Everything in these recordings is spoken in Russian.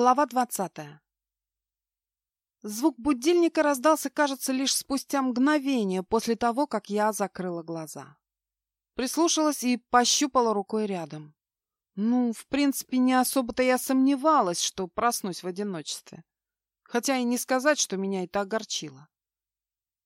Глава двадцатая. Звук будильника раздался, кажется, лишь спустя мгновение после того, как я закрыла глаза. Прислушалась и пощупала рукой рядом. Ну, в принципе, не особо-то я сомневалась, что проснусь в одиночестве. Хотя и не сказать, что меня это огорчило.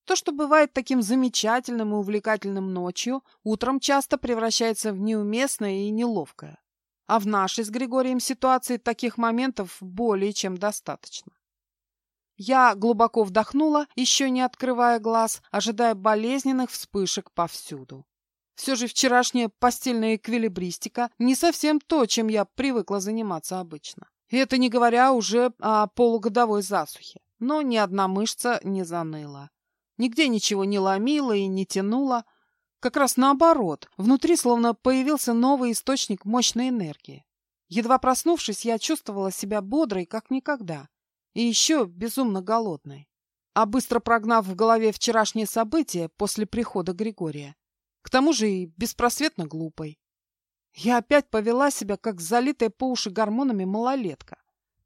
То, что бывает таким замечательным и увлекательным ночью, утром часто превращается в неуместное и неловкое. А в нашей с Григорием ситуации таких моментов более чем достаточно. Я глубоко вдохнула, еще не открывая глаз, ожидая болезненных вспышек повсюду. Все же вчерашняя постельная эквилибристика не совсем то, чем я привыкла заниматься обычно. И это не говоря уже о полугодовой засухе. Но ни одна мышца не заныла. Нигде ничего не ломило и не тянуло, как раз наоборот, внутри словно появился новый источник мощной энергии. Едва проснувшись, я чувствовала себя бодрой, как никогда, и еще безумно голодной. А быстро прогнав в голове вчерашние события после прихода Григория, к тому же и беспросветно глупой, я опять повела себя, как залитая по уши гормонами малолетка,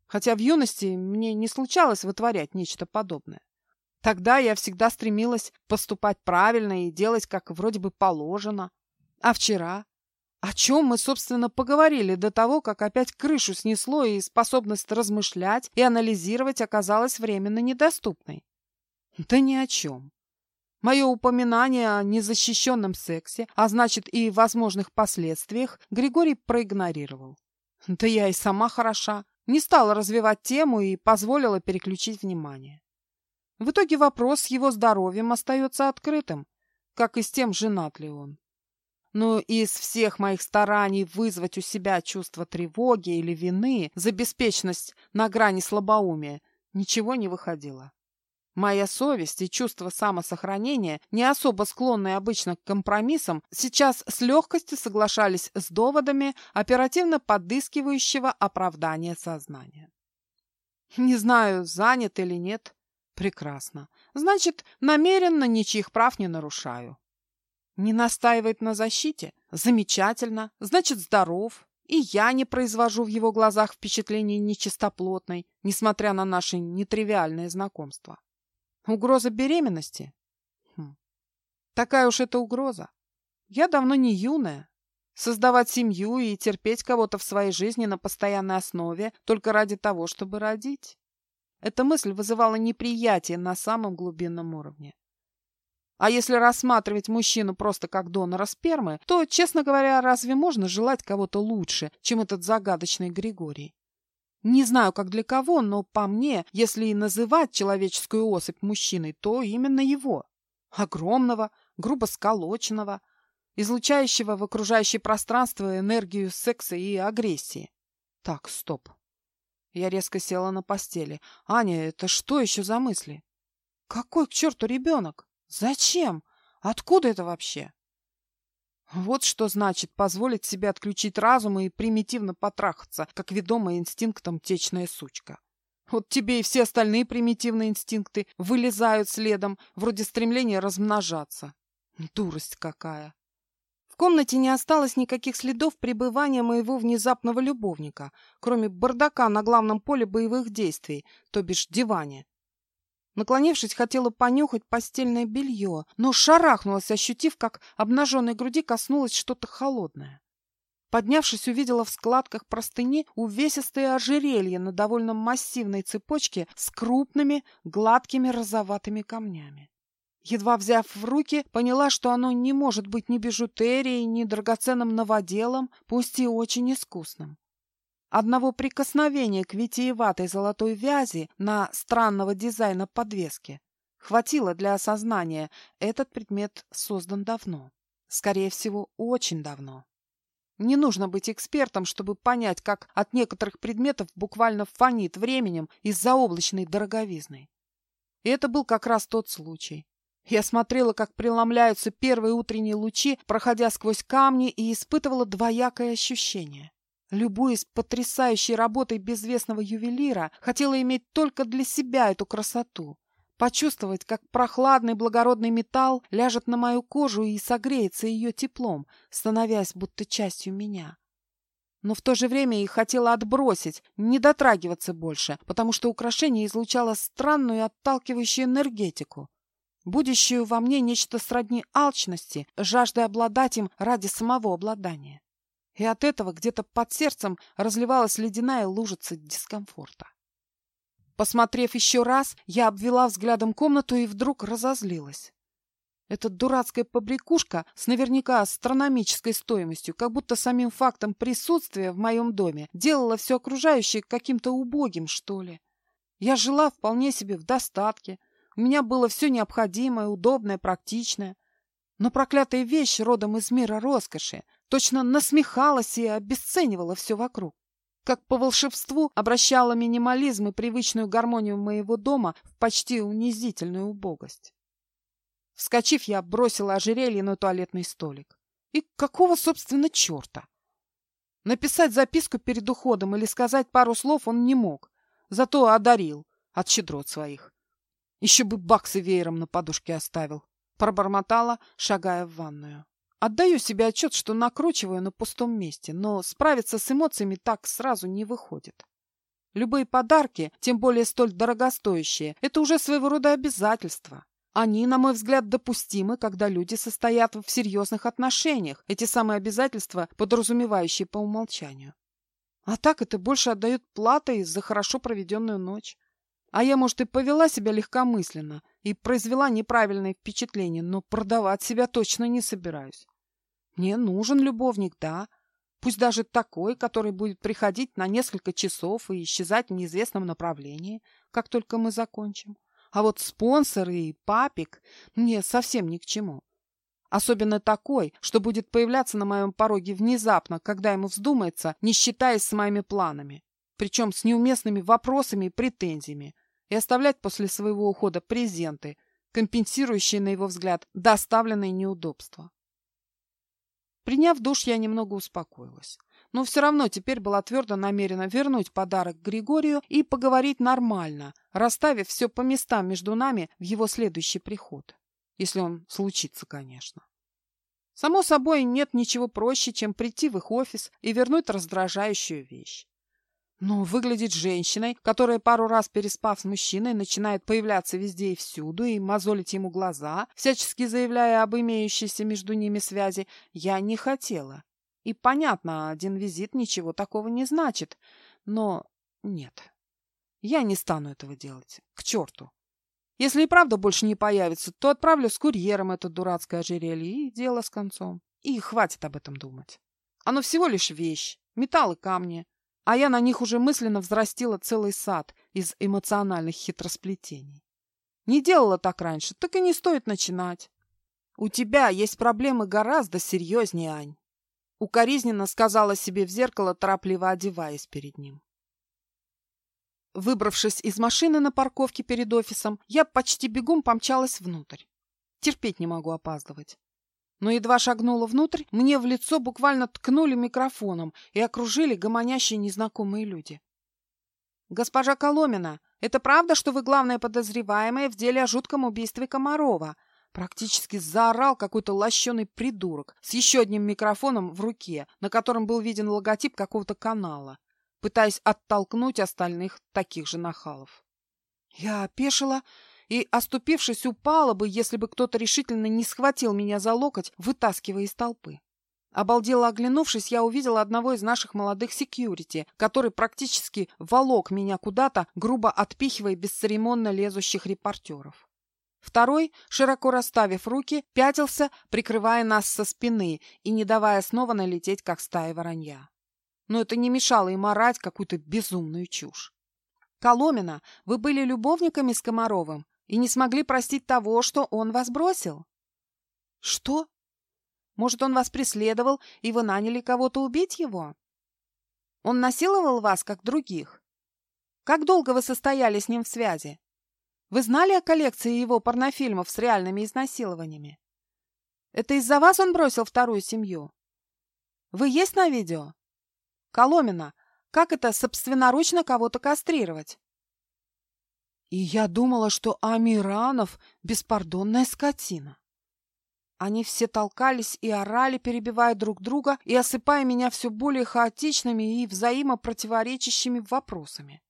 хотя в юности мне не случалось вытворять нечто подобное. Тогда я всегда стремилась поступать правильно и делать, как вроде бы положено. А вчера? О чем мы, собственно, поговорили до того, как опять крышу снесло, и способность размышлять и анализировать оказалась временно недоступной? Да ни о чем. Мое упоминание о незащищенном сексе, а значит и возможных последствиях, Григорий проигнорировал. Да я и сама хороша. Не стала развивать тему и позволила переключить внимание. В итоге вопрос с его здоровьем остается открытым, как и с тем, женат ли он. Но из всех моих стараний вызвать у себя чувство тревоги или вины за беспечность на грани слабоумия ничего не выходило. Моя совесть и чувство самосохранения, не особо склонные обычно к компромиссам, сейчас с легкостью соглашались с доводами оперативно подыскивающего оправдания сознания. Не знаю, занят или нет, Прекрасно. Значит, намеренно ничьих прав не нарушаю. Не настаивает на защите? Замечательно. Значит, здоров. И я не произвожу в его глазах впечатления нечистоплотной, несмотря на наше нетривиальное знакомство. Угроза беременности? Хм. Такая уж это угроза. Я давно не юная. Создавать семью и терпеть кого-то в своей жизни на постоянной основе только ради того, чтобы родить. Эта мысль вызывала неприятие на самом глубинном уровне. А если рассматривать мужчину просто как донора спермы, то, честно говоря, разве можно желать кого-то лучше, чем этот загадочный Григорий? Не знаю, как для кого, но по мне, если и называть человеческую особь мужчиной, то именно его. Огромного, грубо сколоченного, излучающего в окружающее пространство энергию секса и агрессии. Так, стоп. Я резко села на постели. «Аня, это что еще за мысли?» «Какой к черту ребенок? Зачем? Откуда это вообще?» Вот что значит позволить себе отключить разум и примитивно потрахаться, как ведомая инстинктом течная сучка. Вот тебе и все остальные примитивные инстинкты вылезают следом, вроде стремления размножаться. Дурость какая! Комнате не осталось никаких следов пребывания моего внезапного любовника, кроме бардака на главном поле боевых действий, то бишь диване. Наклонившись, хотела понюхать постельное белье, но шарахнулась, ощутив, как обнаженной груди коснулось что-то холодное. Поднявшись, увидела в складках простыни увесистое ожерелье на довольно массивной цепочке с крупными, гладкими розоватыми камнями. Едва взяв в руки, поняла, что оно не может быть ни бижутерией, ни драгоценным новоделом, пусть и очень искусным. Одного прикосновения к витиеватой золотой вязи на странного дизайна подвески хватило для осознания, этот предмет создан давно. Скорее всего, очень давно. Не нужно быть экспертом, чтобы понять, как от некоторых предметов буквально фонит временем из-за облачной дороговизны. И это был как раз тот случай. Я смотрела, как преломляются первые утренние лучи, проходя сквозь камни, и испытывала двоякое ощущение. Любуясь потрясающей работой безвестного ювелира, хотела иметь только для себя эту красоту. Почувствовать, как прохладный благородный металл ляжет на мою кожу и согреется ее теплом, становясь будто частью меня. но в то же время и хотела отбросить, не дотрагиваться больше, потому что украшение излучало странную отталкивающую энергетику, будущую во мне нечто сродни алчности, жаждой обладать им ради самого обладания. И от этого где-то под сердцем разливалась ледяная лужица дискомфорта. Посмотрев еще раз, я обвела взглядом комнату и вдруг разозлилась. Эта дурацкая побрякушка с наверняка астрономической стоимостью, как будто самим фактом присутствия в моем доме, делала все окружающее каким-то убогим, что ли. Я жила вполне себе в достатке. У меня было все необходимое, удобное, практичное. Но проклятая вещь родом из мира роскоши точно насмехалась и обесценивала все вокруг. Как по волшебству обращала минимализм и привычную гармонию моего дома в почти унизительную убогость. Вскочив, я бросила ожерелье на туалетный столик. И какого, собственно, черта? Написать записку перед уходом или сказать пару слов он не мог, зато одарил от щедрот своих. Еще бы баксы веером на подушке оставил. Пробормотала, шагая в ванную. Отдаю себе отчет, что накручиваю на пустом месте, но справиться с эмоциями так сразу не выходит. Любые подарки, тем более столь дорогостоящие, это уже своего рода обязательство. Они, на мой взгляд, допустимы, когда люди состоят в серьезных отношениях, эти самые обязательства, подразумевающие по умолчанию. А так это больше отдают платой за хорошо проведенную ночь. А я, может, и повела себя легкомысленно и произвела неправильное впечатление, но продавать себя точно не собираюсь. Мне нужен любовник, да, пусть даже такой, который будет приходить на несколько часов и исчезать в неизвестном направлении, как только мы закончим. А вот спонсор и папик мне совсем ни к чему. Особенно такой, что будет появляться на моем пороге внезапно, когда ему вздумается, не считаясь с моими планами. Причем с неуместными вопросами и претензиями. И оставлять после своего ухода презенты, компенсирующие, на его взгляд, доставленные неудобства. Приняв душ, я немного успокоилась но все равно теперь была твердо намерена вернуть подарок Григорию и поговорить нормально, расставив все по местам между нами в его следующий приход. Если он случится, конечно. Само собой, нет ничего проще, чем прийти в их офис и вернуть раздражающую вещь. Но выглядеть женщиной, которая пару раз переспав с мужчиной, начинает появляться везде и всюду и мозолить ему глаза, всячески заявляя об имеющейся между ними связи, я не хотела. И понятно, один визит ничего такого не значит. Но нет, я не стану этого делать. К черту. Если и правда больше не появится, то отправлю с курьером это дурацкое ожерелье, и дело с концом. И хватит об этом думать. Оно всего лишь вещь, металл и камни. А я на них уже мысленно взрастила целый сад из эмоциональных хитросплетений. Не делала так раньше, так и не стоит начинать. У тебя есть проблемы гораздо серьезнее, Ань. Укоризненно сказала себе в зеркало, торопливо одеваясь перед ним. Выбравшись из машины на парковке перед офисом, я почти бегом помчалась внутрь. Терпеть не могу опаздывать. Но едва шагнула внутрь, мне в лицо буквально ткнули микрофоном и окружили гомонящие незнакомые люди. «Госпожа Коломина, это правда, что вы главная подозреваемая в деле о жутком убийстве Комарова?» Практически заорал какой-то лощеный придурок с еще одним микрофоном в руке, на котором был виден логотип какого-то канала, пытаясь оттолкнуть остальных таких же нахалов. Я опешила и, оступившись, упала бы, если бы кто-то решительно не схватил меня за локоть, вытаскивая из толпы. Обалдело оглянувшись, я увидела одного из наших молодых секьюрити, который практически волок меня куда-то, грубо отпихивая бесцеремонно лезущих репортеров. Второй, широко расставив руки, пятился, прикрывая нас со спины и не давая снова налететь, как стая воронья. Но это не мешало им орать какую-то безумную чушь. «Коломина, вы были любовниками с Комаровым и не смогли простить того, что он вас бросил?» «Что? Может, он вас преследовал, и вы наняли кого-то убить его? Он насиловал вас, как других? Как долго вы состояли с ним в связи?» Вы знали о коллекции его порнофильмов с реальными изнасилованиями? Это из-за вас он бросил вторую семью? Вы есть на видео? Коломина, как это собственноручно кого-то кастрировать? И я думала, что Амиранов — беспардонная скотина. Они все толкались и орали, перебивая друг друга и осыпая меня все более хаотичными и взаимопротиворечащими вопросами.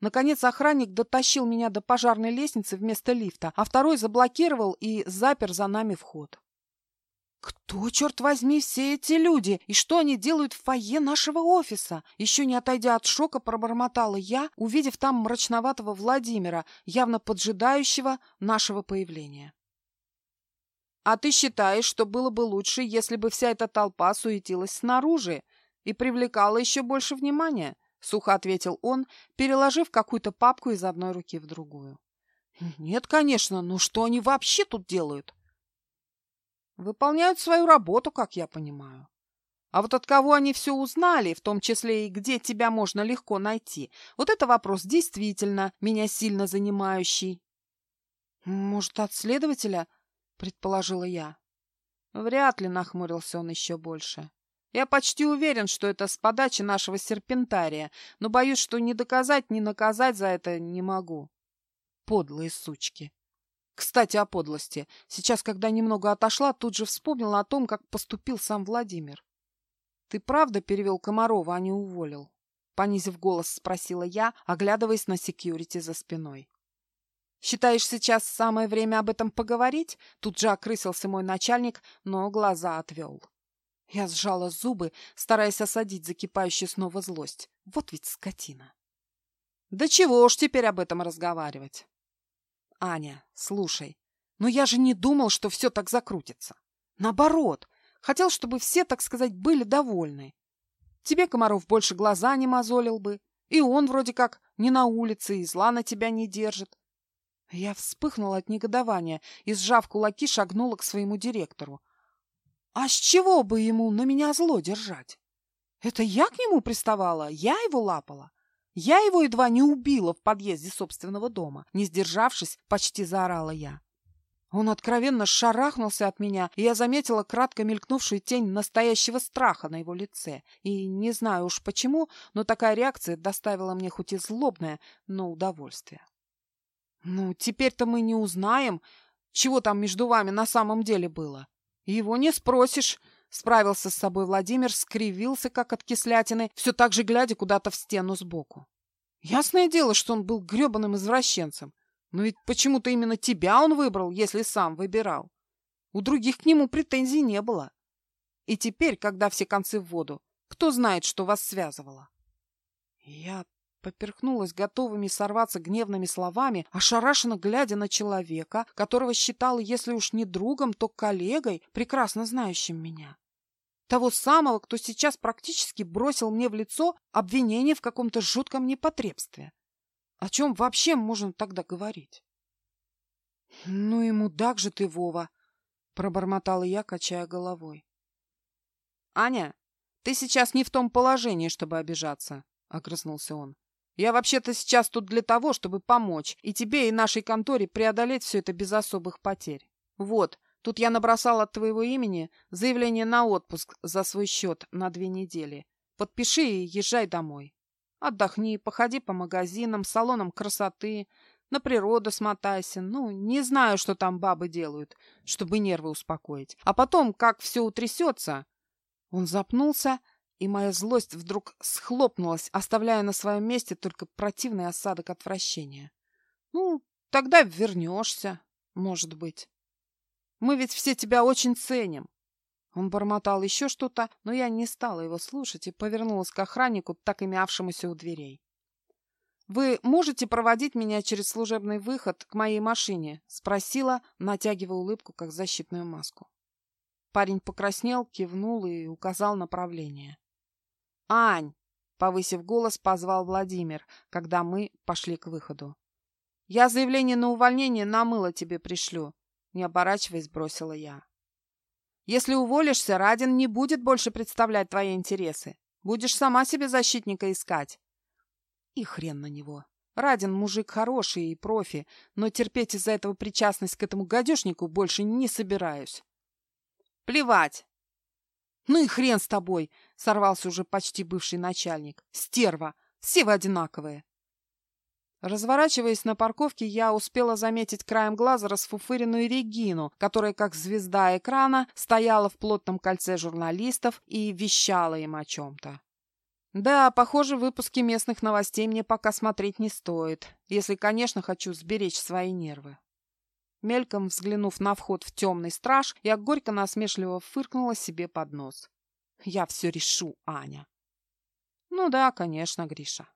Наконец охранник дотащил меня до пожарной лестницы вместо лифта, а второй заблокировал и запер за нами вход. Кто, черт возьми, все эти люди? И что они делают в фойе нашего офиса? Еще не отойдя от шока, пробормотала я, увидев там мрачноватого Владимира, явно поджидающего нашего появления. А ты считаешь, что было бы лучше, если бы вся эта толпа суетилась снаружи и привлекала еще больше внимания? Сухо ответил он, переложив какую-то папку из одной руки в другую. Нет, конечно, но что они вообще тут делают? Выполняют свою работу, как я понимаю. А вот от кого они все узнали, в том числе и где тебя можно легко найти, вот это вопрос действительно меня сильно занимающий. Может, от следователя, предположила я. Вряд ли нахмурился он еще больше. Я почти уверен, что это с подачи нашего серпентария, но боюсь, что ни доказать, ни наказать за это не могу. Подлые сучки. Кстати, о подлости. Сейчас, когда немного отошла, тут же вспомнила о том, как поступил сам Владимир. «Ты правда перевел Комарова, а не уволил?» Понизив голос, спросила я, оглядываясь на секьюрити за спиной. «Считаешь, сейчас самое время об этом поговорить?» Тут же окрысился мой начальник, но глаза отвел. Я сжала зубы, стараясь осадить закипающую снова злость. Вот ведь скотина. «Да чего уж теперь об этом разговаривать?» Аня, слушай, но я же не думал, что все так закрутится. Наоборот, хотел, чтобы все, так сказать, были довольны. Тебе Комаров больше глаза не мозолил бы, и он вроде как не на улице и зла на тебя не держит. Я вспыхнула от негодования и, сжав кулаки, шагнула к своему директору. А с чего бы ему на меня зло держать? Это я к нему приставала, я его лапала. Я его едва не убила в подъезде собственного дома. Не сдержавшись, почти заорала я. Он откровенно шарахнулся от меня, и я заметила кратко мелькнувшую тень настоящего страха на его лице. И не знаю уж почему, но такая реакция доставила мне хоть и злобное, но удовольствие. Ну, теперь-то мы не узнаем, чего там между вами на самом деле было. Его не спросишь, Справился с собой Владимир, скривился, как от кислятины, все так же глядя куда-то в стену сбоку. Ясное дело, что он был гребаным извращенцем. Но ведь почему-то именно тебя он выбрал, если сам выбирал. У других к нему претензий не было. И теперь, когда все концы в воду, кто знает, что вас связывало? Я поперхнулась готовыми сорваться гневными словами, ошарашенно глядя на человека, которого считала, если уж не другом, то коллегой, прекрасно знающим меня. Того самого, кто сейчас практически бросил мне в лицо обвинение в каком-то жутком непотребстве. О чем вообще можно тогда говорить? — Ну и мудак же ты, Вова! — пробормотала я, качая головой. — Аня, ты сейчас не в том положении, чтобы обижаться, — огрызнулся он. — Я вообще-то сейчас тут для того, чтобы помочь и тебе, и нашей конторе преодолеть все это без особых потерь. Вот, Тут я набросал от твоего имени заявление на отпуск за свой счет на две недели. Подпиши и езжай домой. Отдохни, походи по магазинам, салонам красоты, на природу смотайся. Ну, не знаю, что там бабы делают, чтобы нервы успокоить. А потом, как все утрясется... Он запнулся, и моя злость вдруг схлопнулась, оставляя на своем месте только противный осадок отвращения. Ну, тогда вернешься, может быть. Мы ведь все тебя очень ценим. Он бормотал еще что-то, но я не стала его слушать и повернулась к охраннику, так и мявшемуся у дверей. «Вы можете проводить меня через служебный выход к моей машине?» — спросила, натягивая улыбку, как защитную маску. Парень покраснел, кивнул и указал направление. «Ань!» — повысив голос, позвал Владимир, когда мы пошли к выходу. «Я заявление на увольнение на мыло тебе пришлю. Не оборачиваясь, бросила я. Если уволишься, Радин не будет больше представлять твои интересы. Будешь сама себе защитника искать. И хрен на него. Радин мужик хороший и профи, но терпеть из-за этого причастность к этому гадюшнику больше не собираюсь. Плевать. Ну и хрен с тобой, сорвался уже почти бывший начальник. Стерва, все вы одинаковые. Разворачиваясь на парковке, я успела заметить краем глаза расфуфыренную Регину, которая, как звезда экрана, стояла в плотном кольце журналистов и вещала им о чем-то. Да, похоже, выпуски местных новостей мне пока смотреть не стоит, если, конечно, хочу сберечь свои нервы. Мельком взглянув на вход в темный страж, я горько насмешливо фыркнула себе под нос. Я все решу, Аня. Ну да, конечно, Гриша.